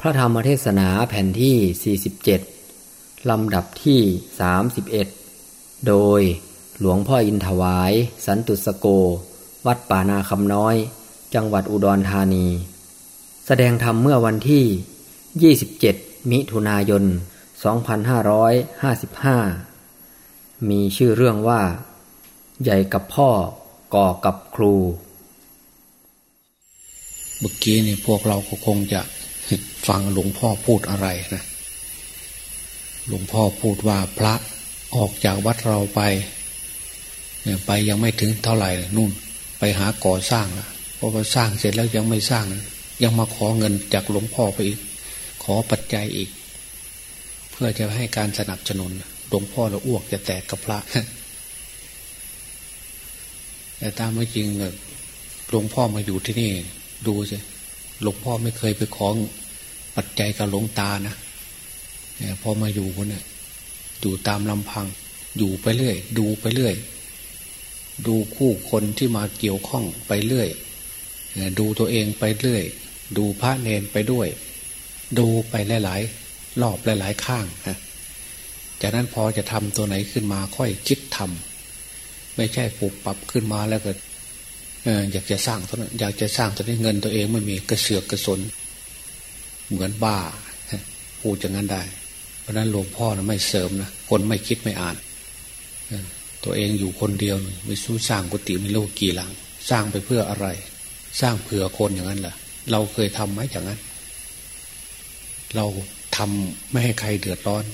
พระธรรมเทศนาแผ่นที่ 47 ลำดับที่ 31 โดยหลวงพ่ออินถวาย สันตุสโก วัดป่านาคำน้อย จังหวัดอุดรธานี แสดงธรรมเมื่อวันที่ 27 มิถุนายน 2555 มีชื่อเรื่องว่า ใหญ่กับพ่อก่อกับครู เมื่อกี้นี่พวกเราก็คงจะ ฟังหลวงพ่อพูดอะไรนะหลวงพ่อพูดว่าพระออกจากวัดเราไปเนี่ยไปยังไม่ถึงเท่าไหร่นู่น ไปหาก่อสร้างละเพราะว่าสร้างเสร็จแล้วยังไม่สร้าง ยังมาขอเงินจากหลวงพ่อไปอีก ขอปัจจัยอีก เพื่อจะให้การสนับสนุนหลวงพ่อเราอ้วกจะแตกกับพระแต่ตามไม่จริงหลวงพ่อมาอยู่ที่นี่ ดูสิ หลวงพ่อไม่เคยไปของปัจจัยกับหลวงตานะพอมาอยู่คนเนี่ยอยู่ตามลำพัง อยู่ไปเรื่อย ดูไปเรื่อย ดูคู่คนที่มาเกี่ยวข้องไปเรื่อย ดูตัวเองไปเรื่อย ดูพระเนนไปด้วย ดูไปหลายๆรอบหลายๆข้างนะจากนั้นพอจะทำตัวไหนขึ้นมาค่อยคิดทำไม่ใช่ปรับปรับขึ้นมาแล้วก็ อยากจะสร้างตัวนั้นอยากจะสร้างตัวนี้เงินตัวเองไม่มีกระเสือกกระสน เหมือนบ้าพูดอย่างนั้นได้ เพราะนั้นหลวงพ่อนะไม่เสริมนะคนไม่คิดไม่อ่านตัวเองอยู่คนเดียวไม่สู้สร้างกุฏิไม่รู้กี่หลัง สร้างไปเพื่ออะไร สร้างเผื่อคนอย่างนั้นแหละเราเคยทำไหมอย่างนั้น เราทำไม่ให้ใครเดือดร้อน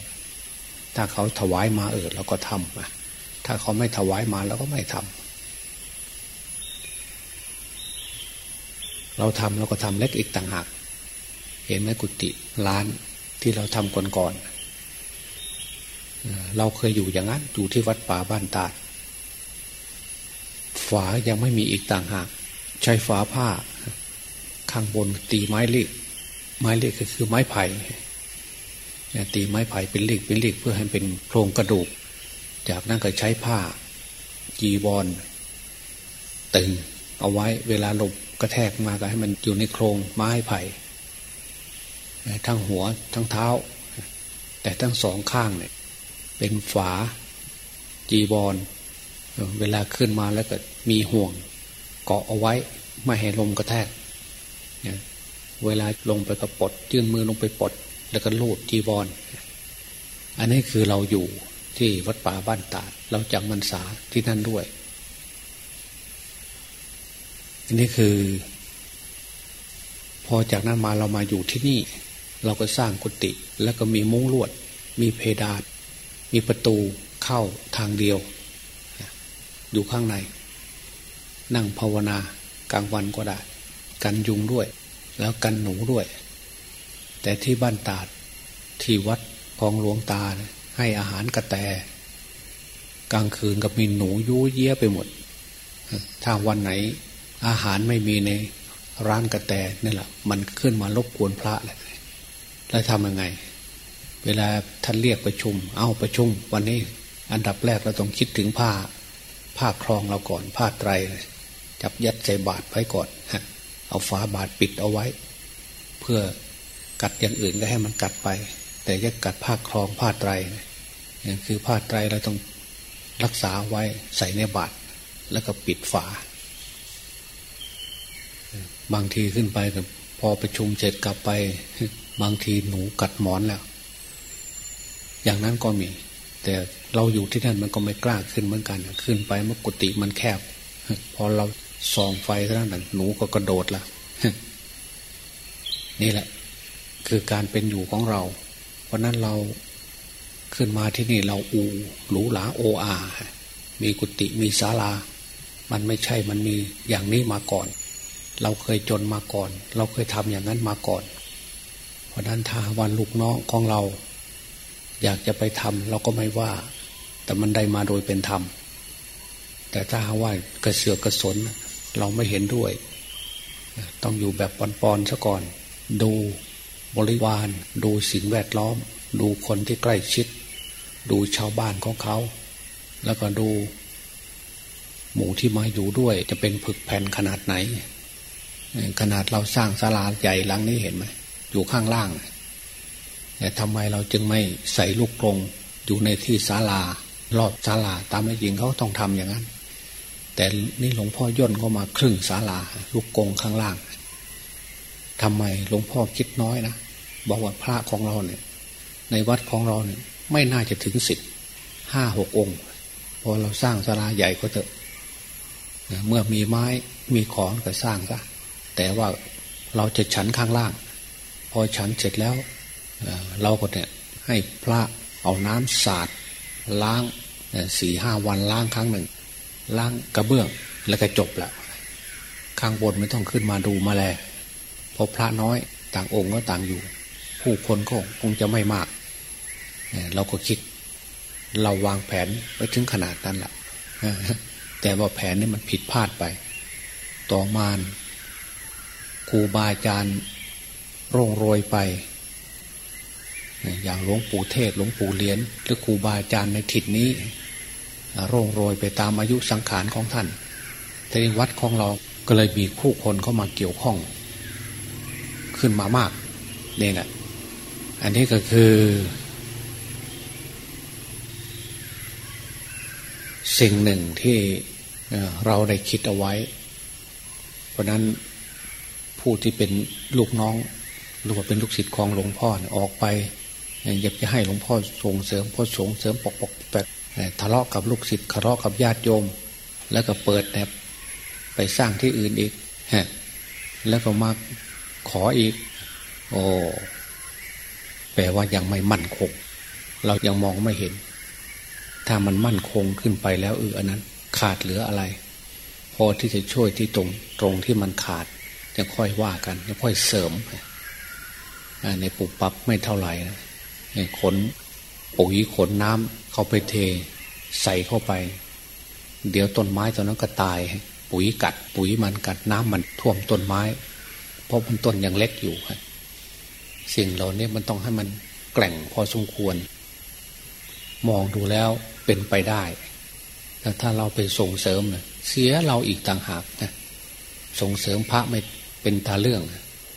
ถ้าเขาถวายมาเออเราก็ทำถ้าเขาไม่ถวายมาเราก็ไม่ทำ เราทำเราก็ทำเล็กอีกต่างหาก เห็นไหมกุฏิร้านที่เราทำก่อนๆเราเคยอยู่อย่างนั้นอยู่ที่วัดป่าบ้านตาดฝายังไม่มีอีกต่างหาก ใช้ฝาผ้า ข้างบนตีไม้เล็กไม้เล็กก็คือไม้ไผ่ตีไม้ไผ่เป็นเล็กเป็นเล็กเพื่อให้เป็นโครงกระดูก จากนั้นก็ใช้ผ้าจีบอลตึงเอาไว้เวลาลม กระแทกมาก็ให้มันอยู่ในโครงไม้ไผ่ทั้งหัวทั้งเท้า แต่ทั้งสองข้างเนี่ยเป็นฝาจีบอลเวลาขึ้นมาแล้วก็มีห่วง เกาะเอาไว้ไม่ให้ลมกระแทกเวลาลงไปกระปดยื่นมือลงไปปด แล้วก็ลูดจีบอลอันนี้คือเราอยู่ที่วัดป่าบ้านตาด เราจำมันษาที่นั่นด้วย อันนี้คือ พอจากนั้นมาเรามาอยู่ที่นี่ เราก็สร้างกุฏิแล้วก็มีมุ้งลวด มีเพดาน มีประตูเข้าทางเดียว อยู่ข้างใน นั่งภาวนากลางวันก็ได้ กันยุงด้วย แล้วกันหนูด้วย แต่ที่บ้านตาดที่วัดของหลวงตาให้อาหารกระแต กลางคืนกับมีหนูยุ้ยเยี่ยไปหมด ถ้าวันไหน อาหารไม่มีในร้านกระแตนี่แหละมันขึ้นมารบกวนพระเลยแล้วทำยังไง เวลาท่านเรียกประชุม เอาประชุม วันนี้อันดับแรกเราต้องคิดถึงผ้า ผ้าครองเราก่อน ผ้าไตร จับยัดใส่บาทไว้ก่อนเอาฝาบาทปิดเอาไว้ เพื่อกัดอย่างอื่นก็ให้มันกัดไป แต่จะกัดผ้าครองผ้าไตรนี่คือผ้าไตรเราต้องรักษาไว้ใส่ในบาทแล้วก็ปิดฝา บางทีขึ้นไปกับพอประชุมเสร็จกลับไป บางทีหนูกัดหมอนแล้ว อย่างนั้นก็มี แต่เราอยู่ที่นั่นมันก็ไม่กล้าขึ้นเหมือนกัน ขึ้นไปเมื่อกุฏิมันแคบ พอเราส่องไฟเท่านั้นหนูก็กระโดดละนี่แหละ คือการเป็นอยู่ของเรา เพราะนั้นเราขึ้นมาที่นี่เราอูหรูหราโออามีกุฏิมีศาลา มันไม่ใช่มันมีอย่างนี้มาก่อน เราเคยจนมาก่อน เราเคยทำอย่างนั้นมาก่อน เพราะนั้นถ้าวันลูกน้องของเรา อยากจะไปทำเราก็ไม่ว่า แต่มันได้มาโดยเป็นธรรม แต่ถ้าว่ากระเสือกกระสน เราไม่เห็นด้วย ต้องอยู่แบบปอนๆซะก่อน ดูบริวารดูสิ่งแวดล้อม ดูคนที่ใกล้ชิด ดูชาวบ้านของเขา แล้วก็ดู หมู่ที่มาอยู่ด้วยจะเป็นผึกแผ่นขนาดไหน ขนาดเราสร้างศาลาใหญ่หลังนี้เห็นไหมอยู่ข้างล่างแต่ทำไมเราจึงไม่ใส่ลูกกรงอยู่ในที่ศาลารอดศาลาตามไม่จริงเขาต้องทำอย่างนั้น แต่นี่หลวงพ่อย่นก็มาครึ่งศาลาลูกกรงข้างล่างทำไมหลวงพ่อคิดน้อยนะบอกว่าพระของเราเนี่ย ในวัดของเราเนี่ย ไม่น่าจะถึงสิบห้าหกองค์พอเราสร้างศาลาใหญ่ก็เถอะเมื่อมีไม้มีของก็สร้างซะ แต่ว่าเราจะฉันข้างล่าง พอฉันเสร็จแล้วเราก็เนี่ยให้พระเอาน้ำสาดล้างสี่ห้าวันล้างครั้งหนึ่ง ล้างกระเบื้องแล้วก็จบละข้างบนไม่ต้องขึ้นมาดูมาแลพอพระน้อยต่างองค์ก็ต่างอยู่ ผู้คนก็คงจะไม่มาก เราก็คิด เราวางแผนไว้ถึงขนาดนั้นแหละแต่ว่าแผนนี้มันผิดพลาดไป ต่อมาค รูบาอาจารย์ร่งโรยไป อย่างหลวงปู่เทศหลวงปู่เลี้ยนหรือครูบาอาจารย์ในทิศนี้ร่งโรยไปตามอายุสังขารของท่านแต่ในวัดของเราก็เลยมีผู้คนเข้ามาเกี่ยวข้อง ขึ้นมามากเนี่ยแหละอันนี้ก็คือ สิ่งหนึ่งที่เราได้คิดเอาไว้ เพราะนั้น ผู้ที่เป็นลูกน้องหรือว่าเป็นลูกศิษย์ของหลวงพ่อออกไปอยากจะให้หลวงพ่อส่งเสริมพ่อส่งเสริมปกปกแปกทะเลาะกับลูกศิษย์ทะเลาะกับญาติโยม แล้วก็เปิดแนบไปสร้างที่อื่นอีกฮะแล้วก็มาขออีก โอ้แปลว่ายังไม่มั่นคง เรายังมองไม่เห็น ถ้ามันมั่นคงขึ้นไปแล้วเอออันนั้น ขาดเหลืออะไร พอที่จะช่วยที่ตรงตรงที่มันขาด จะค่อยว่ากันจะค่อยเสริมในปุบปับไม่เท่าไหร่นะขนปุ๋ยขนน้ำเข้าไปเท ใส่เข้าไป เดี๋ยวต้นไม้ตอนนั้นก็ตาย ปุ๋ยกัด ปุ๋ยมันกัดน้ำมันท่วมต้นไม้ เพราะมันต้นยังเล็กอยู่ครับสิ่งเหล่านี้มันต้องให้มันแกล่งพอสมควร มองดูแล้วเป็นไปได้แต่ถ้าเราไปส่งเสริมเนะเสียเราอีกต่างหากนะส่งเสริมพระไม่ เป็นตาเรื่อง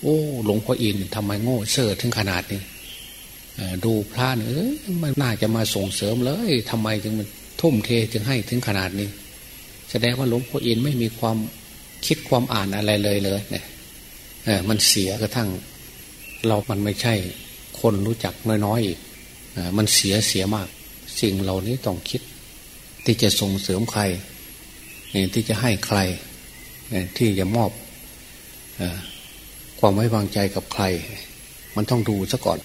โอ้หลวงพ่ออินทำไมโง่เซ่อถึงขนาดนี้ดูพระเนี่ยมันน่าจะมาส่งเสริมเลยทำไมจึงมันทุ่มเทจึงให้ถึงขนาดนี้ แสดงว่าหลวงพ่ออินไม่มีความคิดความอ่านอะไรเลยเลยเนี่ยมันเสียกระทั่ง เรามันไม่ใช่คนรู้จักน้อยๆอีกมันเสียเสียมาก สิ่งเหล่านี้ต้องคิด ที่จะส่งเสริมใครที่จะให้ใครที่จะมอบ ความไว้วางใจกับใคร มันต้องดูซะก่อน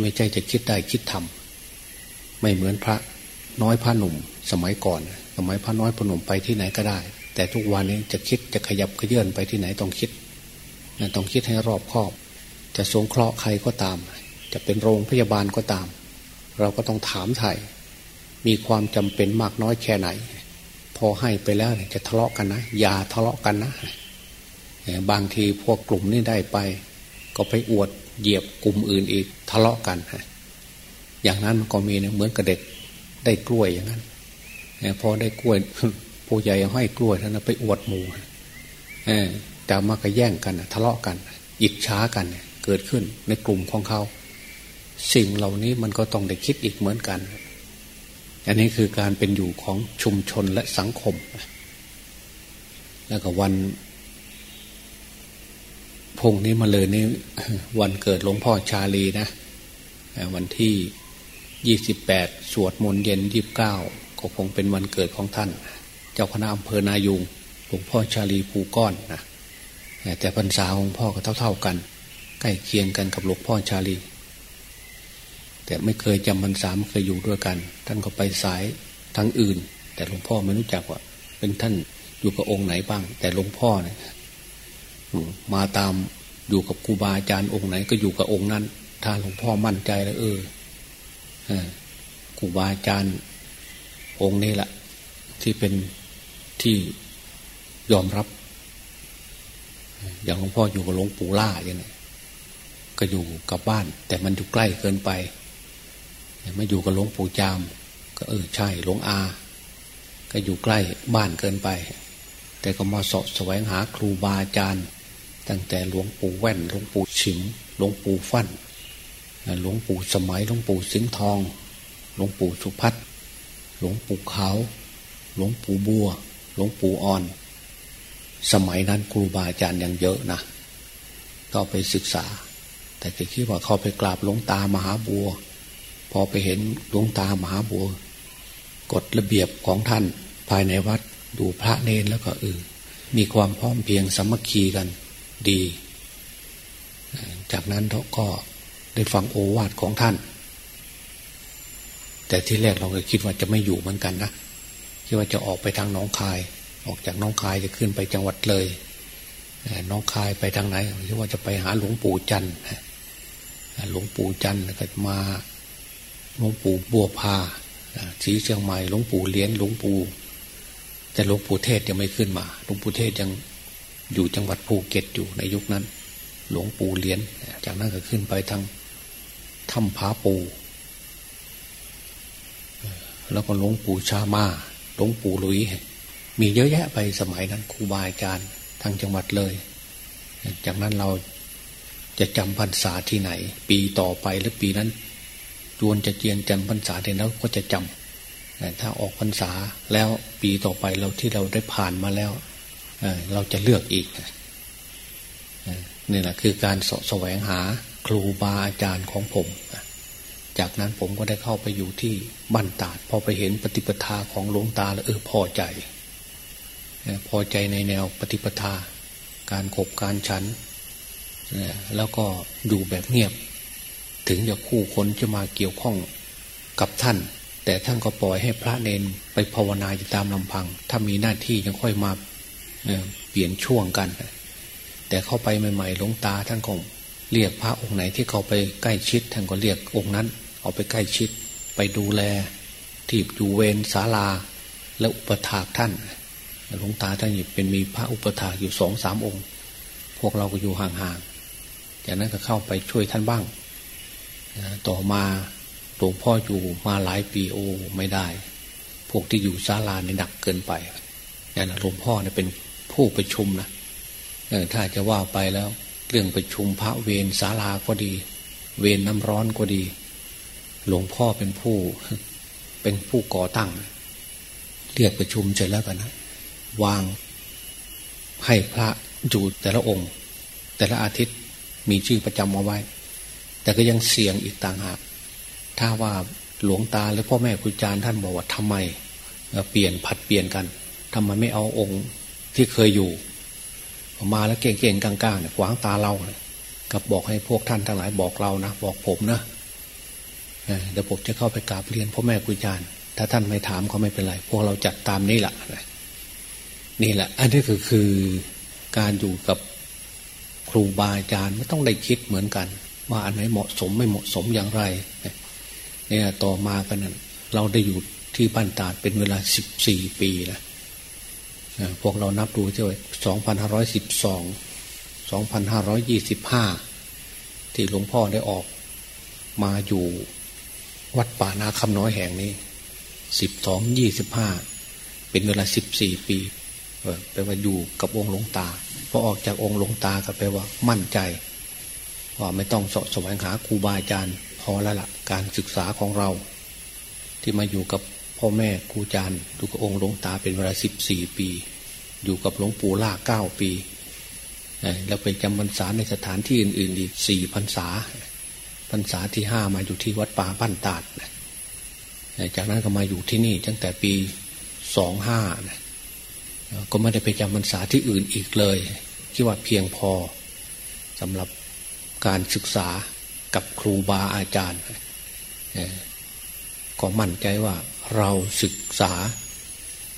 ไม่ใช่จะคิดได้คิดทำไม่เหมือนพระน้อยพระหนุ่ม สมัยก่อน สมัยพระน้อยพระหนุ่มไปที่ไหนก็ได้ แต่ทุกวันนี้จะคิดจะขยับขยื่นไปที่ไหนต้องคิดต้องคิดให้รอบคอบ จะสงเคราะห์ใครก็ตาม จะเป็นโรงพยาบาลก็ตาม เราก็ต้องถามไถ่มีความจำเป็นมากน้อยแค่ไหน พอให้ไปแล้วจะทะเลาะกันนะ อย่าทะเลาะกันนะ บางทีพวกกลุ่มนี้ได้ไป ก็ไปอวดเหยียบกลุ่มอื่นอีกทะเลาะกันอย่างนั้นก็มีเนี่ยเหมือนกระเด็กได้กล้วยอย่างนั้นพอได้กล้วยผู้ใหญ่ให้กล้วยท่านไปอวดหมูแต่มาก็แย่งกันทะเลาะกันอิจฉากันเกิดขึ้นในกลุ่มของเขา สิ่งเหล่านี้มันก็ต้องได้คิดอีกเหมือนกัน อันนี้คือการเป็นอยู่ของชุมชนและสังคม แล้วก็วัน พงนี้มาเลยนี่วันเกิดหลวงพ่อชาลีนะวันที่ยี่สิบแปดสวดมนต์เย็นยี่บเก้าก็คงเป็นวันเกิดของท่าน เจ้าคณะอำเภอนายุงหลวงพ่อชาลีภูก้อนนะแต่พรรษาของพ่อก็เท่า ๆกัน ใกล้เคียงกันกับหลวงพ่อชาลี แต่ไม่เคยจำพรรษาไม่เคยอยู่ด้วยกัน ท่านก็ไปสายทั้งอื่น แต่หลวงพ่อไม่รู้จักว่า เป็นท่านอยู่กับองค์ไหนบ้าง แต่หลวงพ่อเนี่ย มาตามอยู่กับครูบาอาจารย์องค์ไหนก็อยู่กับองค์นั้น ถ้าหลวงพ่อมั่นใจแล้วเออครูบาอาจารย์องค์นี้แหละที่เป็นที่ยอมรับ อย่างหลวงพ่ออยู่กับหลวงปู่ล่าอย่างนี้ก็อยู่กับบ้าน แต่มันอยู่ใกล้เกินไปไม่อยู่กับหลวงปู่จาม ก็เออใช่หลวงอา ก็อยู่ใกล้บ้านเกินไป แต่ก็มาสอบแสวงหาครูบาอาจารย์ ตั้งแต่หลวงปู่แว่นหลวงปู่ฉิมหลวงปู่ฟัน่นหลวงปู่สมัยหลวงปู่สิงห์ทอง หลวงปู่สุพัฒหลวงปู่ขาว หลวงปู่บัว หลวงปู่อ่อน สมัยนั้นครูบาอาจารย์ยังเยอะนะก็ไปศึกษา แต่ก็คิดว่าเขาไปกราบหลวงตามหาบัว พอไปเห็นหลวงตามหาบัวกฎระเบียบของท่านภายในวัดดูพระเนรแล้วก็เออมีความพร้อมเพียงสมัคคีกัน ดี จากนั้นเราก็ได้ฟังโอวาทของท่าน แต่ที่แรกเราก็คิดว่าจะไม่อยู่เหมือนกันนะคิดว่าจะออกไปทางน้องคาย ออกจากน้องคายจะขึ้นไปจังหวัดเลยน้องคายไปทางไหนคิดว่าจะไปหาหลวงปู่จันทร์หลวงปู่จันทร์ก็มาหลวงปู่บัวพาสีเชียงใหม่หลวงปู่เลี้ยนหลวงปู่แต่หลวงปู่เทศยังไม่ขึ้นมาหลวงปู่เทศยัง อยู่จังหวัดภูเก็ตอยู่ในยุคนั้น หลวงปู่เลี้ยน จากนั้นก็ขึ้นไปทางถ้ำผาปู แล้วก็หลวงปู่ชามาหลวงปู่ลุย มีเยอะแยะไปสมัยนั้นครูบาอาจารย์ทางจังหวัดเลย จากนั้นเราจะจำพรรษาที่ไหน ปีต่อไปหรือปีนั้นจวนจะเจียนจำพรรษาที่แล้วก็จะจำถ้าออกพรรษาแล้วปีต่อไปเราที่เราได้ผ่านมาแล้ว เราจะเลือกอีกนี่แหละคือการสแสวงหาครูบาอาจารย์ของผม จากนั้นผมก็ได้เข้าไปอยู่ที่บ้านตาดพอไปเห็นปฏิปทาของหลวงตาแล้วเออพอใจ พอใจในแนวปฏิปทา การขบการฉัน แล้วก็อยู่แบบเงียบ ถึงจะคู่คนจะมาเกี่ยวข้องกับท่าน แต่ท่านก็ปล่อยให้พระเนนไปภาวนาอยู่ตามลำพัง ถ้ามีหน้าที่ยังค่อยมา เปลี่ยนช่วงกัน แต่เข้าไปใหม่ๆหลวงตาท่านก็เรียกพระองค์ไหนที่เขาไปใกล้ชิดท่านก็เรียกองค์นั้น เอาไปใกล้ชิดไปดูแล ที่อยู่เวรศาลาและอุปถากท่านหลวงตาท่านเป็นมีพระอุปถากอยู่สองสามองค์ พวกเราก็อยู่ห่างๆจากนั้นก็เข้าไปช่วยท่านบ้าง ต่อมาหลวงพ่ออยู่มาหลายปีโอไม่ได้ พวกที่อยู่ศาลาในหนักเกินไปนี่นะหลวงพ่อเนี่ยเป็น ผู้ประชุมนะถ้าจะว่าไปแล้ว เรื่องประชุมพระเวรศาลาก็ดี เวรน้ำร้อนก็ดี หลวงพ่อเป็นผู้ เป็นผู้ก่อตั้ง เรียกประชุมเสร็จแล้วกันนะวางให้พระอยู่แต่ละองค์ แต่ละอาทิตย์มีชื่อประจำเอาไว้ แต่ก็ยังเสี่ยงอีกต่างหากถ้าว่าหลวงตาหรือพ่อแม่ครูอาจารย์ท่านบอกว่าทำไมเปลี่ยนผัดเปลี่ยนกันทำไมไม่เอาองค์ ที่เคยอยู่ มาแล้วเก่งๆกลางๆเนี่ยขวางตาเรากับบอกให้พวกท่านทั้งหลายบอกเรานะบอกผมนะเดี๋ยวผมจะเข้าไปกราบเรียนพ่อแม่ครูอาจารย์ถ้าท่านไม่ถามก็ไม่เป็นไร พวกเราจัดตามนี้แหละนี่แหละ อันนี้คือคือการอยู่กับครูบาอาจารย์ไม่ต้องได้คิดเหมือนกัน ว่าอันไหนเหมาะสมไม่เหมาะสมอย่างไรเนี่ยต่อมากันนั้นเราได้อยู่ที่บ้านตาดเป็นเวลาสิบสี่ปีแล้ว พวกเรานับดูเจ้าสองพันห้าร้อยสิบสองสองพันห้าร้อยยี่สิบห้าที่หลวงพ่อได้ออกมาอยู่วัดป่านาคำน้อยแห่งนี้สิบสองยี่สิบห้าเป็นเวลาสิบสี่ปีแปลว่าอยู่กับองค์หลวงตาพอออกจากองค์หลวงตาก็แปลว่ามั่นใจ ว่าไม่ต้องสะแสวงหาครูบาอาจารย์พอแล้วละ่ะการศึกษาของเรา ที่มาอยู่กับ พ่อแม่ครูอาจารย์ดูกับองค์หลวงตาเป็นเวลาสิบสี่ปี อยู่กับหลวงปู่ล่าเก้าปีแล้วไปจำพรรษาในสถานที่อื่นๆอีกสี่พรรษาพรรษาที่ห้ามาอยู่ที่วัดป่าบ้านตาดจากนั้นก็มาอยู่ที่นี่ตั้งแต่ปีสองห้าก็ไม่ได้ไปจำพรรษาที่อื่นอีกเลยคิดว่าเพียงพอสำหรับการศึกษากับครูบาอาจารย์ก็มั่นใจว่า เราศึกษา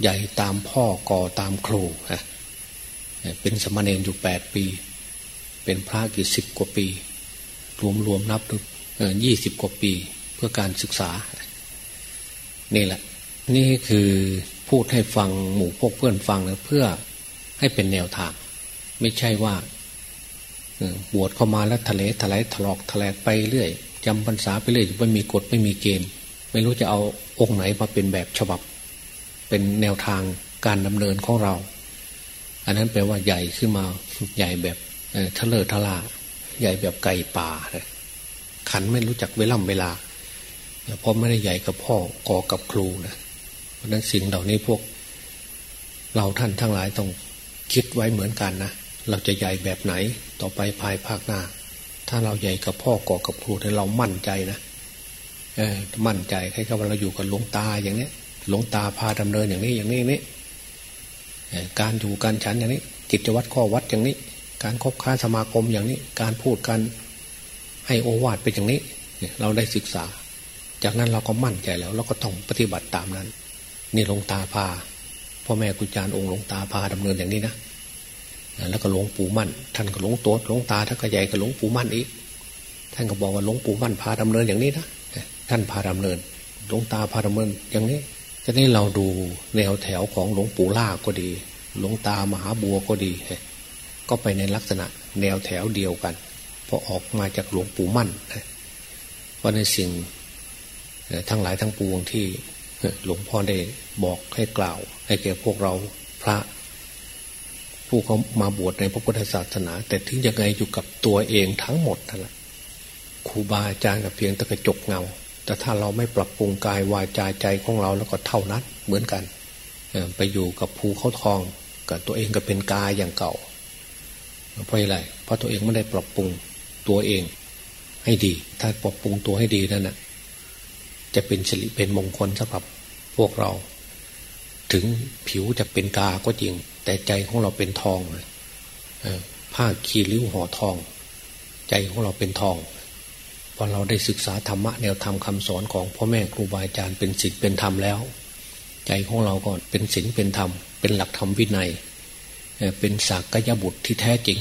ใหญ่ตามพ่อก่อตามครูฮะเป็นสมณเณรอยู่แปดปี เป็นพระกี่สิบกว่าปี รวมรวมนับดูยี่สิบกว่าปีเพื่อการศึกษา นี่แหละ นี่คือพูดให้ฟังหมู่พวกเพื่อนฟังนะเพื่อให้เป็นแนวทาง ไม่ใช่ว่าบวชเข้ามาแล้วทะเลทลายถลอกทะแลกไปเรื่อยจำพรรษาไปเรื่อยไม่มีกฎไม่มีเกณฑ์ ไม่รู้จะเอาองค์ไหนมาเป็นแบบฉบับ เป็นแนวทางการดำเนินของเรา อันนั้นแปลว่าใหญ่ขึ้นมาใหญ่แบบทะเลทลาใหญ่แบบไก่ป่าขันไม่รู้จักเวล่ำเวลาเพราะไม่ได้ใหญ่กับพ่อกอกับครูนะเพราะนั้นสิ่งเหล่านี้พวก เราท่านทั้งหลายต้องคิดไว้เหมือนกันนะเราจะใหญ่แบบไหนต่อไปภายภาคหน้า ถ้าเราใหญ่กับพ่อกอกับครูแต่เรามั่นใจนะ มั่นใจใครก็ว่าเราอยู่กับหลวงตาอย่างนี้หลวงตาพาดำเนินอย่างนี้อย่างนี้นี่การอยู่การฉันอย่างนี้ กิจวัตรข้อวัดอย่างนี้ การคบค้าสมาคมอย่างนี้ การพูดกันให้โอวาทเป็นอย่างนี้เราได้ศึกษา จากนั้นเราก็มั่นใจแล้ว เราก็ต้องปฏิบัติตามนั้น นี่หลวงตาพาพ่อแม่กุจารองค์หลวงตาพาดำเนินอย่างนี้นะแล้วก็หลวงปู่มั่น ท่านก็หลวงโตหลวงตาท่านก็ใหญ่กับหลวงปู่มั่นอีกท่านก็บอกว่าหลวงปู่มั่นพาดำเนินอย่างนี้นะ ท่านพาดำเนิน หลวงตาพาดำเนิน อย่างนี้จะนี้เราดูแนวแถวของหลวงปู่ล่าก็ดี หลวงตามหาบัวก็ดี ก็ไปในลักษณะแนวแถวเดียวกันเพราะออกมาจากหลวงปู่มั่นเพราะในสิ่งทั้งหลายทั้งปวงที่หลวงพ่อได้บอกให้กล่าว ให้แก่พวกเราพระ ผู้เขามาบวชในพระพุทธศาสนา แต่ถึงยังไงอยู่กับตัวเองทั้งหมดนั่นแหละครูบาอาจารย์กับเพียงตะกระจกเงา แต่ถ้าเราไม่ปรับปรุงกายวาจาใจของเราแล้วก็เท่านั้นเหมือนกันไปอยู่กับภูเขาทองกับตัวเองก็เป็นกายอย่างเก่า เพราะอะไรเพราะตัวเองไม่ได้ปรับปรุงตัวเองให้ดี ถ้าปรับปรุงตัวให้ดีนั่นนะจะเป็นสิริเป็นมงคลสำหรับพวกเรา ถึงผิวจะเป็นกาก็จริง แต่ใจของเราเป็นทองผ้าคีริ้วห่อทอง ใจของเราเป็นทอง พอเราได้ศึกษาธรรมะแนวธรรมคาสอนของพ่อแม่ครูบาอาจารย์เป็นศีลเป็นธรรมแล้ว ใจของเราก็เป็นศีลเป็นธรรม เป็นหลักธรรมวินัย เป็นสากยบุตรที่แท้จริง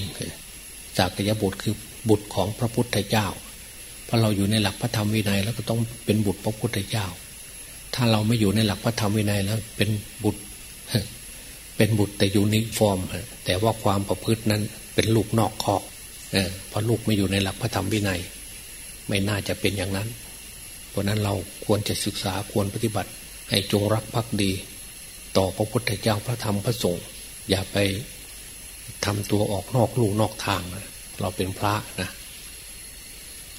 สากยบุตรคือบุตรของพระพุทธเจ้าพอเราอยู่ในหลักพระธรรมวินัยแล้วก็ต้องเป็นบุตรพระพุทธเจ้า ถ้าเราไม่อยู่ในหลักพระธรรมวินัยแล้วเป็นบุตร เป็นบุตรแต่ยูนิฟอร์ม แต่ว่าความประพฤตินั้นเป็นลูกนอกคอกเพราะลูกไม่อยู่ในหลักพระธรรมวินัย ไม่น่าจะเป็นอย่างนั้น เพราะนั้นเราควรจะศึกษาควรปฏิบัติ ให้จงรักภักดี ต่อพระพุทธเจ้าพระธรรมพระสงฆ์อย่าไปทำตัวออกนอกลู่นอกทางเราเป็นพระนะ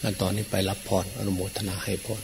อันตอนนี้ไปรับพรอนุโมทนาให้พร